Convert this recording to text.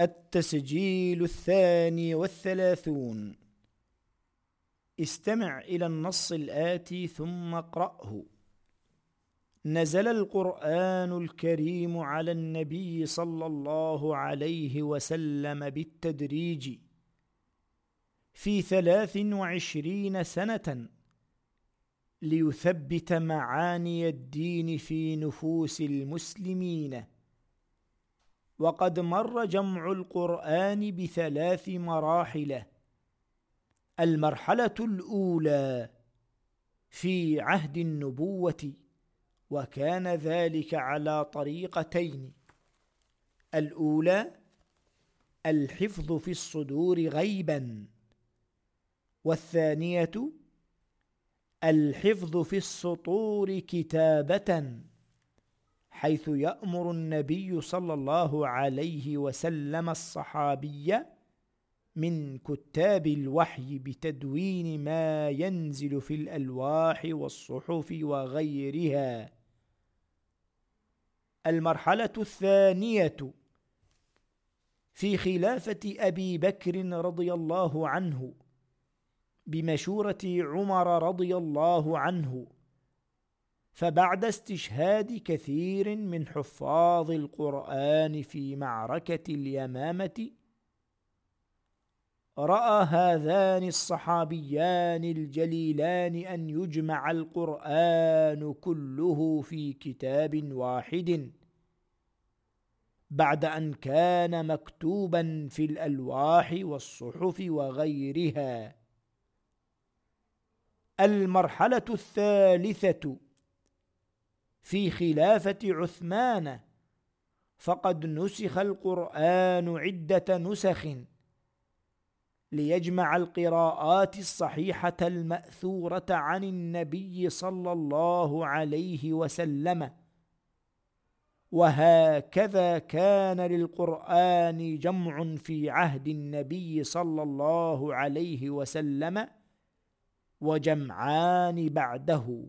التسجيل الثاني والثلاثون. استمع إلى النص الآتي ثم اقرأه. نزل القرآن الكريم على النبي صلى الله عليه وسلم بالتدريج في ثلاث وعشرين سنة ليثبت معاني الدين في نفوس المسلمين. وقد مر جمع القرآن بثلاث مراحل. المرحلة الأولى في عهد النبوة وكان ذلك على طريقتين. الأولى الحفظ في الصدور غيبا. والثانية الحفظ في السطور كتابة. حيث يأمر النبي صلى الله عليه وسلم الصحابي من كتاب الوحي بتدوين ما ينزل في الألواح والصحف وغيرها. المرحلة الثانية في خلافة أبي بكر رضي الله عنه بمشورة عمر رضي الله عنه فبعد استشهاد كثير من حفاظ القرآن في معركة اليمامة رأى هذان الصحابيان الجليلان أن يجمع القرآن كله في كتاب واحد بعد أن كان مكتوبا في الألواح والصحف وغيرها. المرحلة الثالثة في خلافة عثمان. فقد نسخ القرآن عدة نسخ ليجمع القراءات الصحيحة المأثورة عن النبي صلى الله عليه وسلم. وهكذا كان للقرآن جمع في عهد النبي صلى الله عليه وسلم وجمعان بعده.